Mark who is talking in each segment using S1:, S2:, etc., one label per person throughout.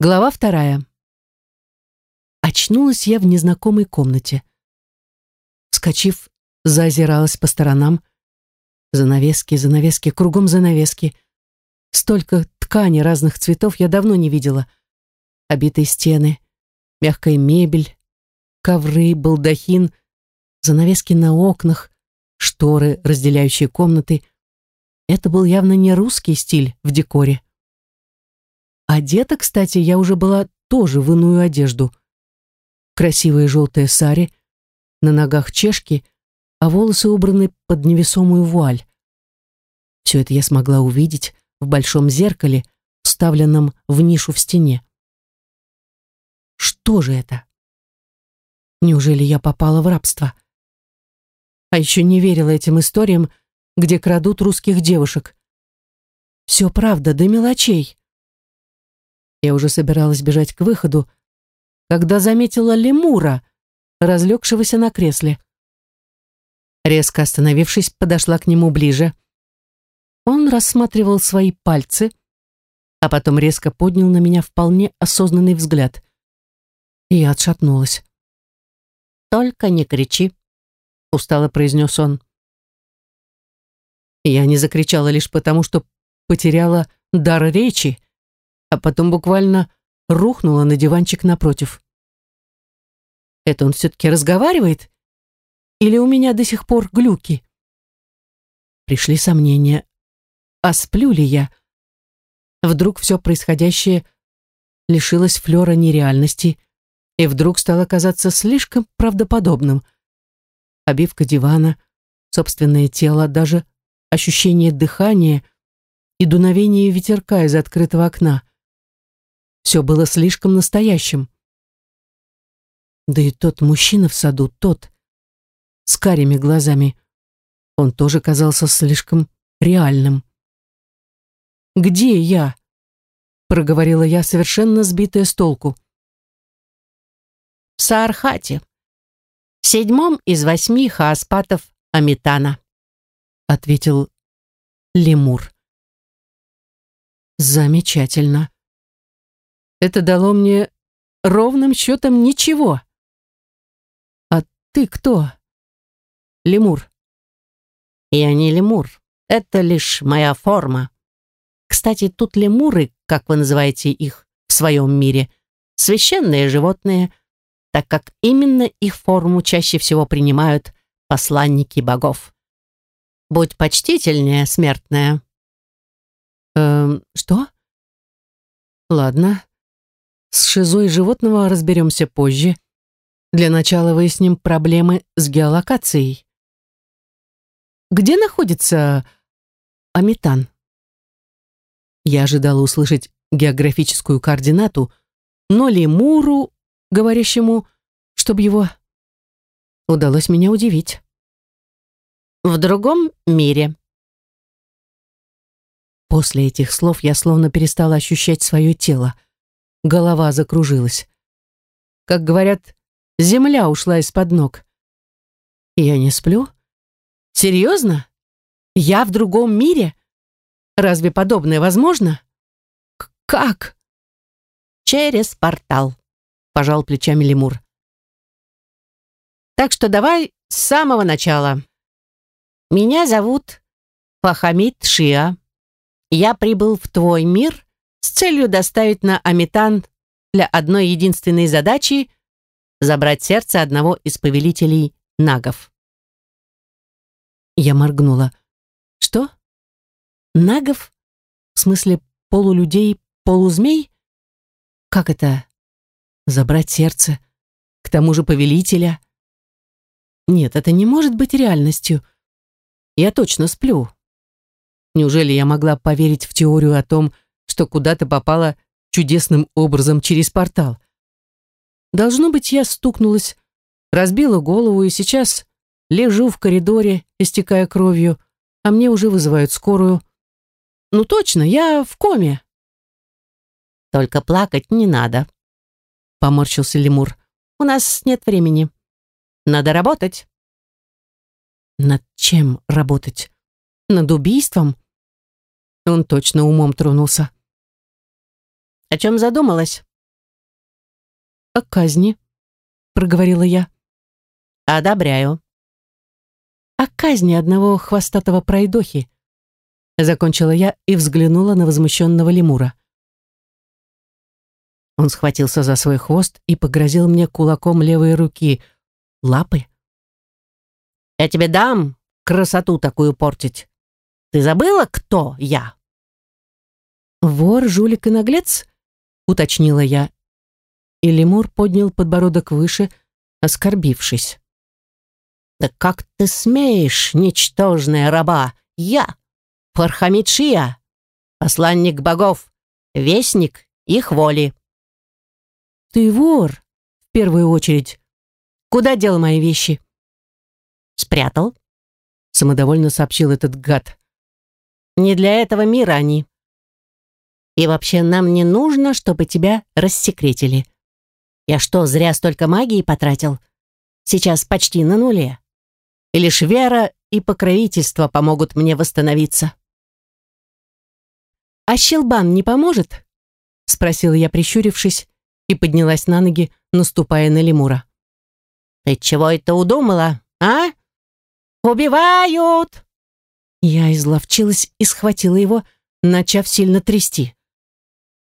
S1: Глава вторая. Очнулась я в незнакомой комнате. Вскочив, заозиралась по сторонам. Занавески, занавески, кругом занавески. Столько ткани разных цветов я давно не видела. Обитые стены, мягкая мебель, ковры, балдахин, занавески на окнах, шторы, разделяющие комнаты. Это был явно не русский стиль в декоре. Одета, кстати, я уже была тоже в иную одежду. Красивые желтые сари, на ногах чешки, а волосы убраны под невесомую вуаль. Все это я смогла увидеть в большом зеркале, вставленном в нишу в стене. Что же это? Неужели я попала в рабство? А еще не верила этим историям, где крадут русских девушек. Все правда, до мелочей. Я уже собиралась бежать к выходу, когда заметила лемура, разлегшегося на кресле. Резко остановившись, подошла к нему ближе. Он рассматривал свои пальцы, а потом резко поднял на меня вполне осознанный взгляд. И я отшатнулась. «Только не кричи», — устало произнес он. Я не закричала лишь потому, что потеряла дар речи, а потом буквально рухнула на диванчик напротив. Это он все-таки разговаривает? Или у меня до сих пор глюки? Пришли сомнения. А сплю ли я? Вдруг все происходящее лишилось флера нереальности, и вдруг стало казаться слишком правдоподобным. Обивка дивана, собственное тело, даже ощущение дыхания и дуновение ветерка из открытого окна. Все было слишком настоящим. Да и тот мужчина в саду, тот, с карими глазами, он тоже казался слишком реальным. «Где я?» — проговорила я, совершенно сбитая с толку.
S2: в Саархате, седьмом из восьми хааспатов Амитана», —
S1: ответил лемур. «Замечательно. Это дало мне ровным счетом ничего. А ты кто? Лемур.
S2: Я не лемур. Это лишь моя форма. Кстати, тут лемуры, как вы называете их в своем мире, священные животные, так как именно их форму чаще всего принимают посланники богов. Будь почтительнее, смертная.
S1: Эм, что? Ладно. С шизой животного разберемся позже. Для начала выясним проблемы с геолокацией. Где находится Аметан? Я ожидала услышать географическую координату, но лемуру, говорящему, чтобы его удалось меня удивить.
S2: В другом мире.
S1: После этих слов я словно перестала ощущать свое тело. Голова закружилась. Как говорят, земля ушла из-под ног. Я не сплю? Серьезно? Я в другом мире? Разве подобное возможно? К как?
S2: Через портал, пожал плечами лемур. Так что давай с самого начала. Меня зовут Фахамид Шиа. Я прибыл в твой мир с целью доставить на Аметан для одной единственной задачи забрать сердце одного из повелителей нагов.
S1: Я моргнула. Что? Нагов? В смысле полулюдей, полузмей? Как это? Забрать сердце? К тому же повелителя? Нет, это не может быть реальностью. Я точно сплю. Неужели я могла поверить в теорию о том, что куда-то попала чудесным образом через портал? Должно быть, я стукнулась, разбила голову и сейчас лежу в коридоре, истекая кровью, а мне уже вызывают скорую. Ну точно, я в коме.
S2: Только плакать не надо, поморщился лемур. У нас нет времени. Надо работать.
S1: Над чем работать? Над убийством? Он точно умом тронулся.
S2: О чем задумалась?»
S1: «О казни», — проговорила я.
S2: «Одобряю».
S1: «О казни одного хвостатого пройдохи», — закончила я и взглянула на возмущенного лемура. Он схватился за свой хвост и погрозил мне кулаком левой руки. Лапы?
S2: «Я тебе дам красоту такую портить. Ты забыла, кто я?»
S1: «Вор, жулик и наглец?» — уточнила я. И лемур поднял подбородок выше, оскорбившись.
S2: «Да как ты смеешь, ничтожная раба? Я, Фархамид посланник богов, вестник их воли».
S1: «Ты вор, в первую очередь. Куда дел мои вещи?»
S2: «Спрятал», —
S1: самодовольно сообщил этот гад.
S2: «Не для этого мира они. И вообще нам не нужно, чтобы тебя рассекретили. Я что, зря столько магии потратил? Сейчас почти на нуле. И лишь вера и покровительство помогут мне восстановиться».
S1: «А щелбан не поможет?» — спросила я, прищурившись, и поднялась на ноги, наступая на лемура.
S2: «Ты чего это удумала, а? Убивают!»
S1: Я изловчилась и схватила его, начав сильно трясти.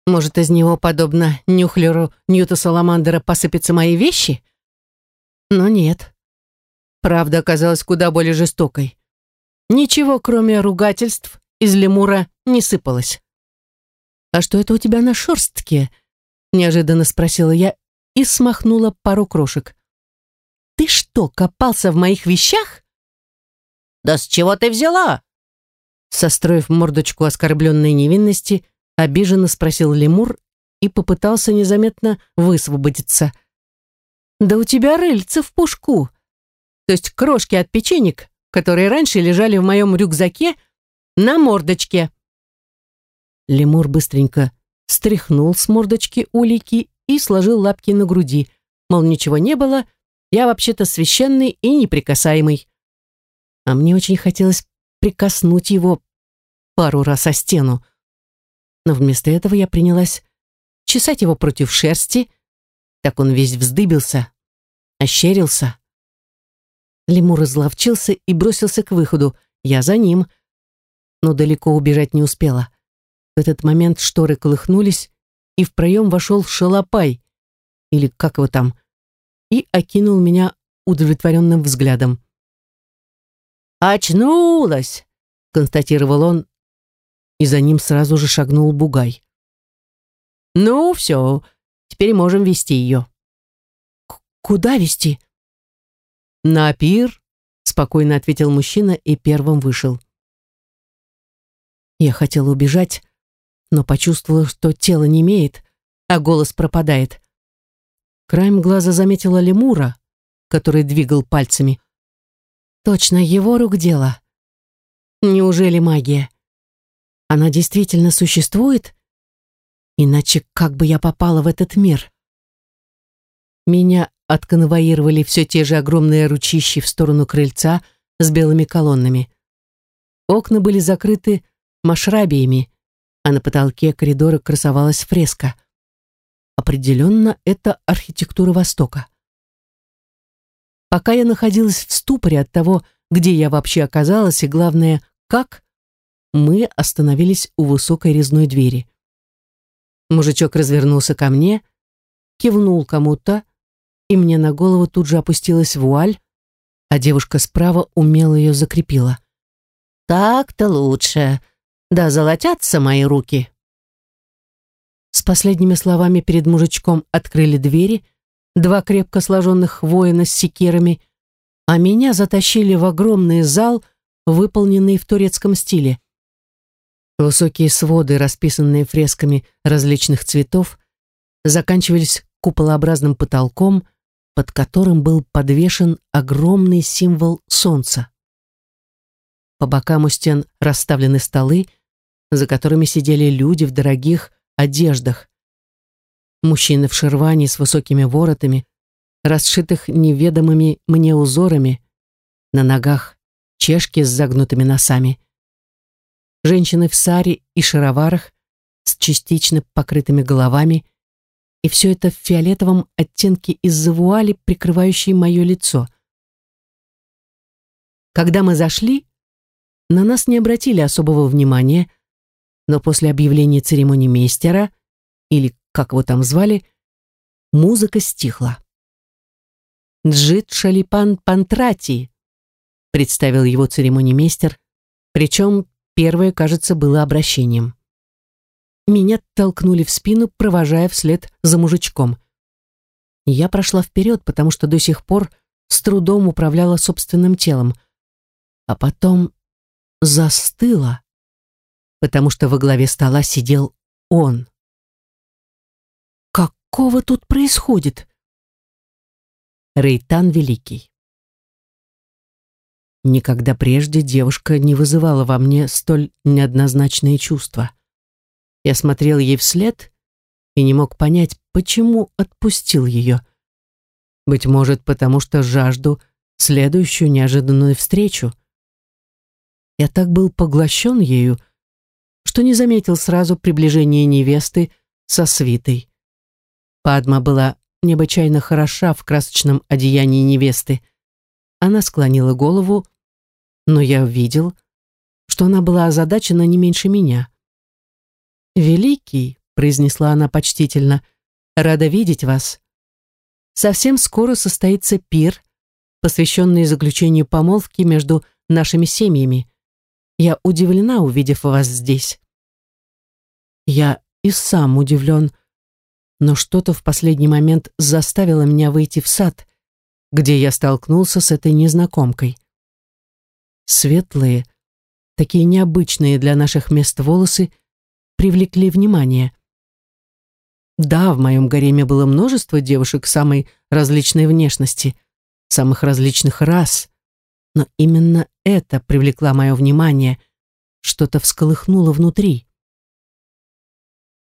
S1: Может, из него, подобно нюхлеру Ньюта Саламандера, посыпятся мои вещи? Но нет. Правда оказалась куда более жестокой. Ничего, кроме ругательств, из лемура не сыпалось. «А что это у тебя на шерстке?» неожиданно спросила я и смахнула пару крошек. «Ты что, копался в моих вещах?»
S2: «Да с чего ты взяла?»
S1: Состроив мордочку оскорбленной невинности, обиженно спросил лемур и попытался незаметно высвободиться. «Да у тебя рыльца в пушку. То есть крошки от печенек, которые раньше лежали в моем рюкзаке, на мордочке». Лемур быстренько стряхнул с мордочки улики и сложил лапки на груди, мол, ничего не было, я вообще-то священный и неприкасаемый. А мне очень хотелось прикоснуть его пару раз о стену. Но вместо этого я принялась чесать его против шерсти, так он весь вздыбился, ощерился. Лемур изловчился и бросился к выходу, я за ним, но далеко убежать не успела. В этот момент шторы колыхнулись, и в проем вошел шалопай, или как его там, и окинул меня удовлетворенным взглядом.
S2: «Очнулась!» — констатировал он, и за ним сразу же шагнул Бугай. «Ну, все, теперь можем вести ее».
S1: «Куда вести?»
S2: «На пир», — спокойно ответил мужчина и первым вышел.
S1: Я хотела убежать, но почувствовала, что тело не имеет, а голос пропадает. Краем глаза заметила лемура, который двигал пальцами. Точно его рук дело. Неужели магия? Она действительно существует? Иначе как бы я попала в этот мир? Меня отконвоировали все те же огромные ручищи в сторону крыльца с белыми колоннами. Окна были закрыты машрабиями, а на потолке коридора красовалась фреска. Определенно, это архитектура Востока. Пока я находилась в ступоре от того, где я вообще оказалась, и главное, как, мы остановились у высокой резной двери. Мужичок развернулся ко мне, кивнул кому-то, и мне на голову тут же опустилась вуаль, а девушка справа умело ее закрепила.
S2: «Так-то лучше», да золотятся мои руки.
S1: С последними словами перед мужичком открыли двери, два крепко сложенных воина с секирами, а меня затащили в огромный зал, выполненный в турецком стиле. Высокие своды, расписанные фресками различных цветов, заканчивались куполообразным потолком, под которым был подвешен огромный символ солнца. По бокам у стен расставлены столы, за которыми сидели люди в дорогих одеждах. Мужчины в шерване с высокими воротами, расшитых неведомыми мне узорами, на ногах чешки с загнутыми носами. Женщины в саре и шароварах, с частично покрытыми головами, и все это в фиолетовом оттенке из-за вуали, прикрывающей мое лицо. Когда мы зашли, на нас не обратили особого внимания, но после объявления церемонии мейстера, или как его там звали, музыка стихла. «Джит Шалипан Пантрати», представил его церемонимейстер, причем первое, кажется, было обращением. Меня толкнули в спину, провожая вслед за мужичком. Я прошла вперед, потому что до сих пор с трудом управляла собственным телом, а потом застыла, потому что во главе стола сидел он. Какого тут происходит? Рейтан Великий. Никогда прежде девушка не вызывала во мне столь неоднозначные чувства. Я смотрел ей вслед и не мог понять, почему отпустил ее. Быть может, потому что жажду следующую неожиданную встречу. Я так был поглощен ею, что не заметил сразу приближения невесты со свитой. Падма была необычайно хороша в красочном одеянии невесты. Она склонила голову, но я увидел, что она была озадачена не меньше меня. «Великий», — произнесла она почтительно, — «рада видеть вас. Совсем скоро состоится пир, посвященный заключению помолвки между нашими семьями. Я удивлена, увидев вас здесь». Я и сам удивлен, но что-то в последний момент заставило меня выйти в сад, где я столкнулся с этой незнакомкой. Светлые, такие необычные для наших мест волосы, привлекли внимание. Да, в моем гареме было множество девушек самой различной внешности, самых различных рас, но именно это привлекло мое внимание, что-то всколыхнуло внутри.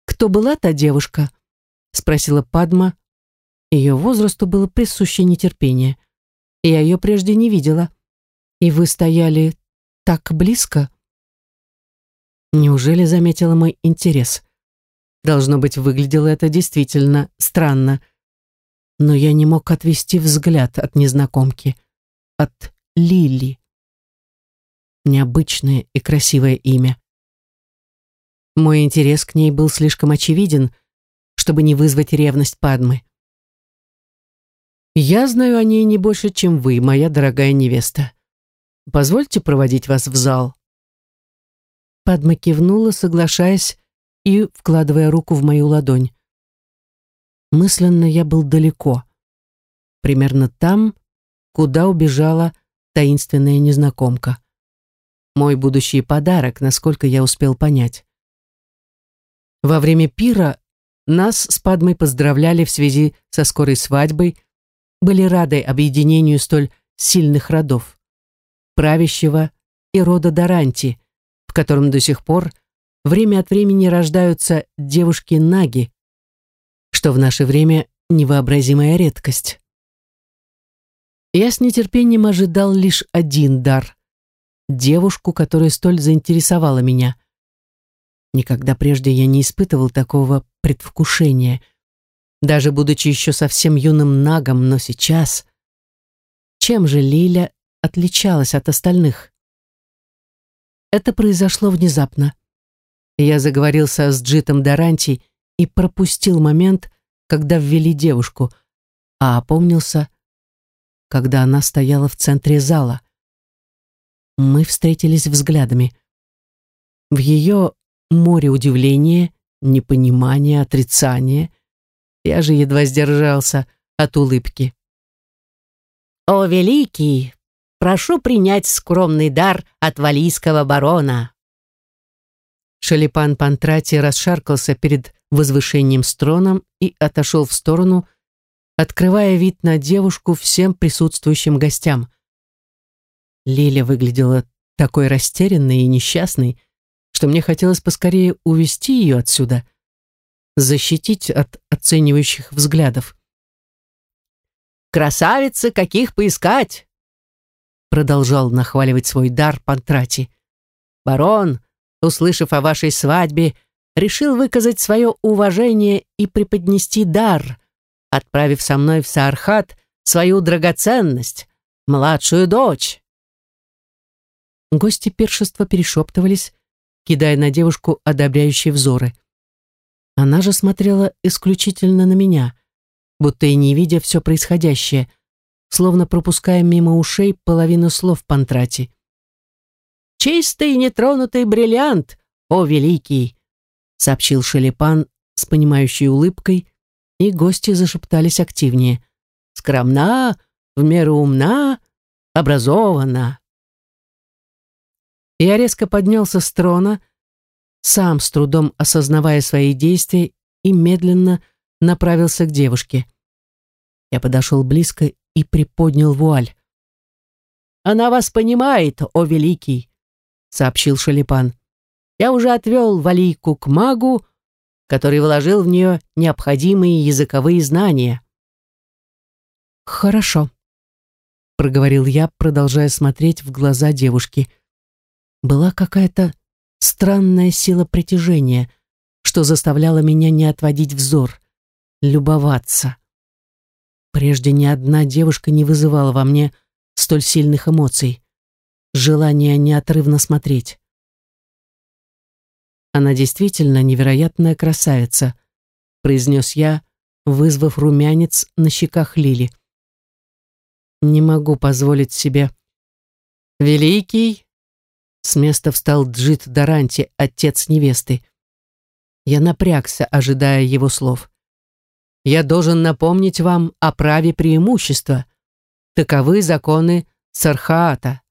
S1: «Кто была та девушка?» — спросила Падма. Ее возрасту было присуще нетерпение. Я ее прежде не видела. И вы стояли так близко? Неужели заметила мой интерес? Должно быть, выглядело это действительно странно. Но я не мог отвести взгляд от незнакомки, от Лили. Необычное и красивое имя. Мой интерес к ней был слишком очевиден, чтобы не вызвать ревность Падмы. «Я знаю о ней не больше, чем вы, моя дорогая невеста. Позвольте проводить вас в зал». Падма кивнула, соглашаясь и вкладывая руку в мою ладонь. Мысленно я был далеко, примерно там, куда убежала таинственная незнакомка. Мой будущий подарок, насколько я успел понять. Во время пира нас с Падмой поздравляли в связи со скорой свадьбой, были рады объединению столь сильных родов правящего и рода Даранти, в котором до сих пор время от времени рождаются девушки-наги, что в наше время невообразимая редкость. Я с нетерпением ожидал лишь один дар — девушку, которая столь заинтересовала меня. Никогда прежде я не испытывал такого предвкушения, даже будучи еще совсем юным нагом, но сейчас... Чем же Лиля отличалась от остальных. Это произошло внезапно. Я заговорился с Джитом Даранти и пропустил момент, когда ввели девушку, а опомнился, когда она стояла в центре зала. Мы встретились взглядами. В ее море удивления, непонимания, отрицания я же едва сдержался от улыбки.
S2: «О, великий, Прошу принять скромный дар от валийского барона».
S1: Шалипан Пантрати расшаркался перед возвышением с троном и отошел в сторону, открывая вид на девушку всем присутствующим гостям. Лиля выглядела такой растерянной и несчастной, что мне хотелось поскорее увести ее отсюда, защитить от оценивающих взглядов.
S2: «Красавицы, каких поискать!»
S1: Продолжал нахваливать свой дар Пантрати.
S2: «Барон, услышав о вашей свадьбе, решил выказать свое уважение и преподнести дар, отправив со мной в Саархат свою драгоценность, младшую дочь.
S1: Гости пиршества перешептывались, кидая на девушку одобряющие взоры. Она же смотрела исключительно на меня, будто и не видя все происходящее, словно пропуская мимо ушей половину слов Пантрати.
S2: «Чистый нетронутый бриллиант, о великий!» сообщил Шелепан с понимающей улыбкой, и гости зашептались активнее. «Скромна, в меру умна, образована».
S1: Я резко поднялся с трона, сам с трудом осознавая свои действия, и медленно направился к девушке. Я подошел близко и приподнял вуаль.
S2: «Она вас понимает, о великий!» — сообщил Шалипан. «Я уже отвел Валийку к магу, который вложил в нее необходимые языковые знания».
S1: «Хорошо», — проговорил я, продолжая смотреть в глаза девушки. Была какая-то странная сила притяжения, что заставляла меня не отводить взор, любоваться. Прежде ни одна девушка не вызывала во мне столь сильных эмоций, желания неотрывно смотреть. «Она действительно невероятная красавица», произнес я, вызвав румянец на щеках Лили. «Не могу позволить себе...» «Великий!» С места встал Джит Даранти, отец невесты. Я напрягся, ожидая его слов я должен напомнить вам о праве преимущества. Таковы законы Сархаата.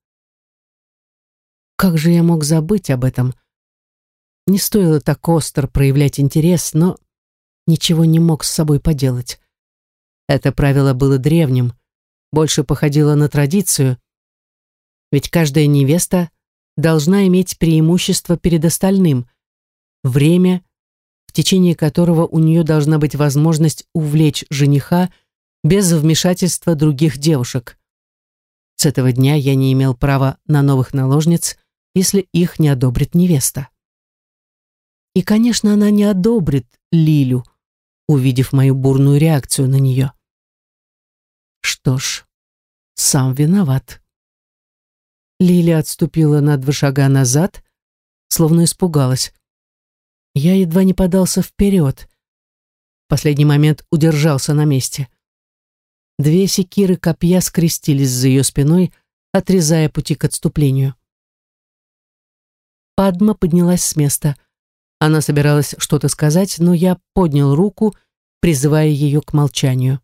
S1: Как же я мог забыть об этом? Не стоило так остро проявлять интерес, но ничего не мог с собой поделать. Это правило было древним, больше походило на традицию, ведь каждая невеста должна иметь преимущество перед остальным, время течение которого у нее должна быть возможность увлечь жениха без вмешательства других девушек. С этого дня я не имел права на новых наложниц, если их не одобрит невеста. И, конечно, она не одобрит Лилю, увидев мою бурную реакцию на нее. Что ж, сам виноват. Лиля отступила на два шага назад, словно испугалась. Я едва не подался вперед. В последний момент удержался на месте. Две секиры копья скрестились за ее спиной, отрезая пути к отступлению. Падма поднялась с места. Она собиралась что-то сказать, но я поднял руку, призывая ее к молчанию.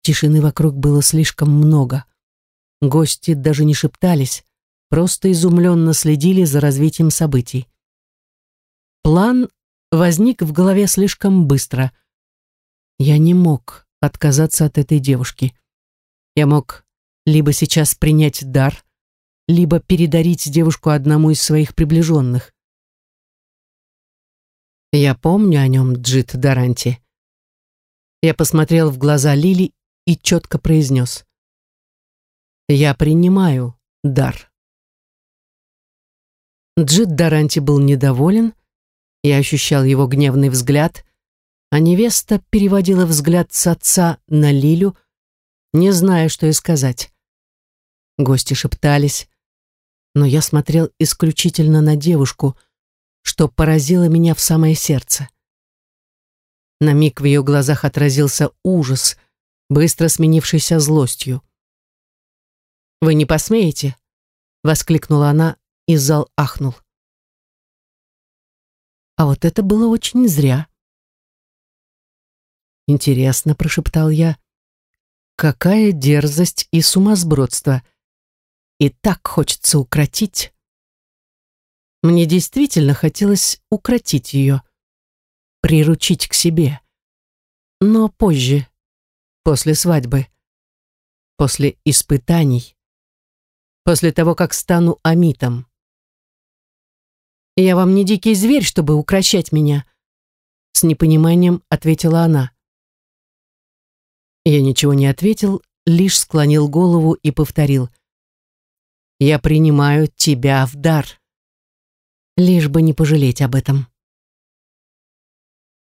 S1: Тишины вокруг было слишком много. Гости даже не шептались, просто изумленно следили за развитием событий. План возник в голове слишком быстро. Я не мог отказаться от этой девушки. Я мог либо сейчас принять дар, либо передарить девушку одному из своих приближенных. Я помню о нем, Джит Даранти. Я посмотрел в глаза Лили и четко произнес. Я принимаю дар. Джит Даранти был недоволен, я ощущал его гневный взгляд, а невеста переводила взгляд с отца на Лилю, не зная, что и сказать. Гости шептались, но я смотрел исключительно на девушку, что поразило меня в самое сердце. На миг в ее глазах отразился ужас, быстро сменившийся злостью. «Вы не посмеете?» — воскликнула она, и зал ахнул. А вот это было очень зря. «Интересно», — прошептал я, — «какая дерзость и сумасбродство! И так хочется укротить!» Мне действительно хотелось укротить ее, приручить к себе. Но позже, после свадьбы, после испытаний, после того, как стану амитом. «Я вам не дикий зверь, чтобы укращать меня», — с непониманием ответила она. Я ничего не ответил, лишь склонил голову и повторил. «Я принимаю тебя в дар». лишь бы не пожалеть об этом.